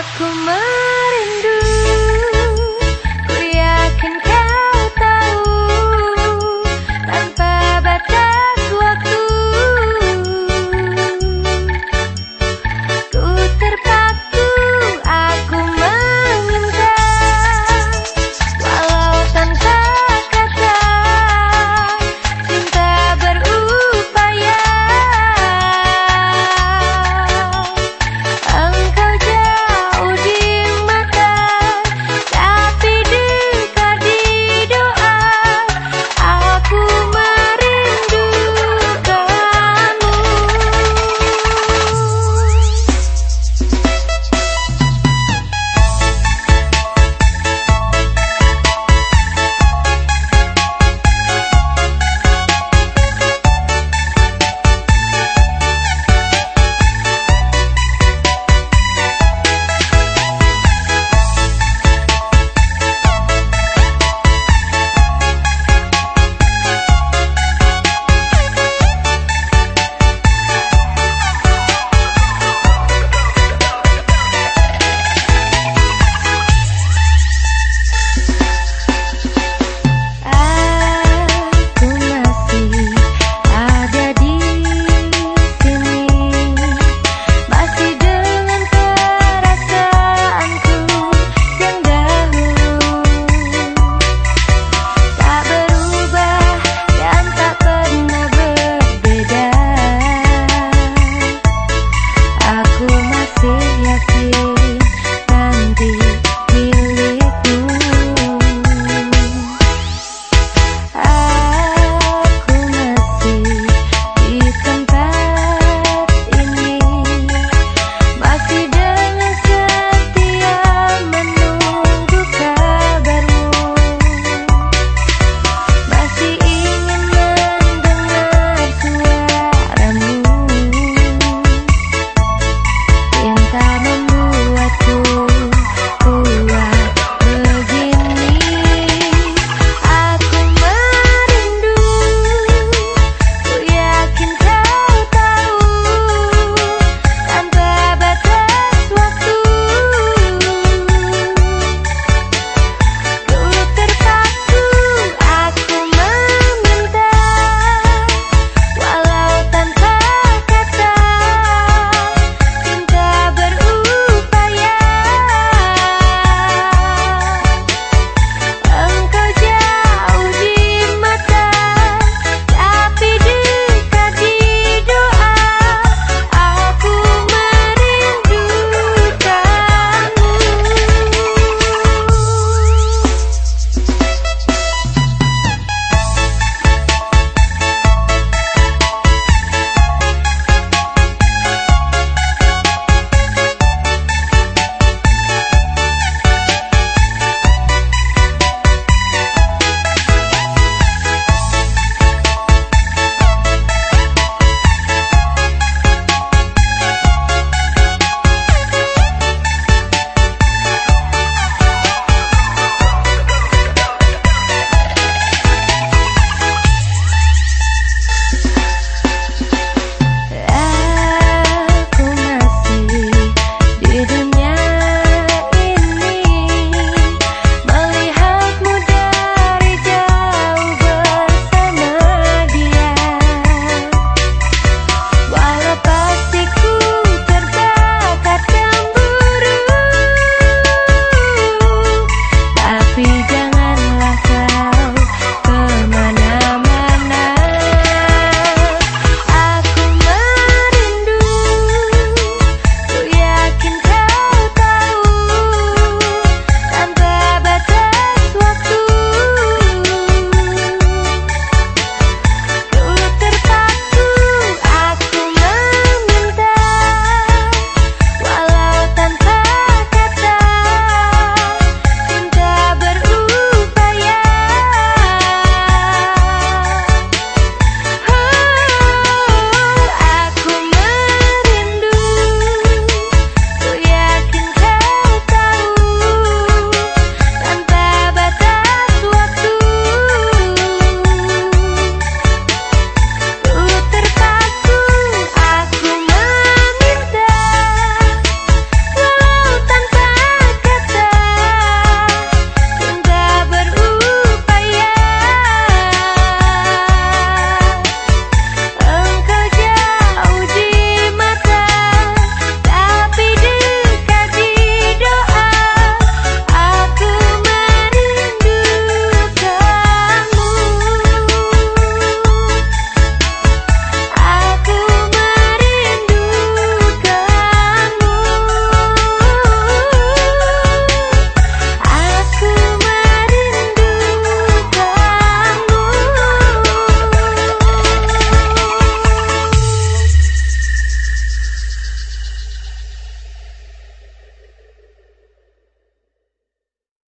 Aku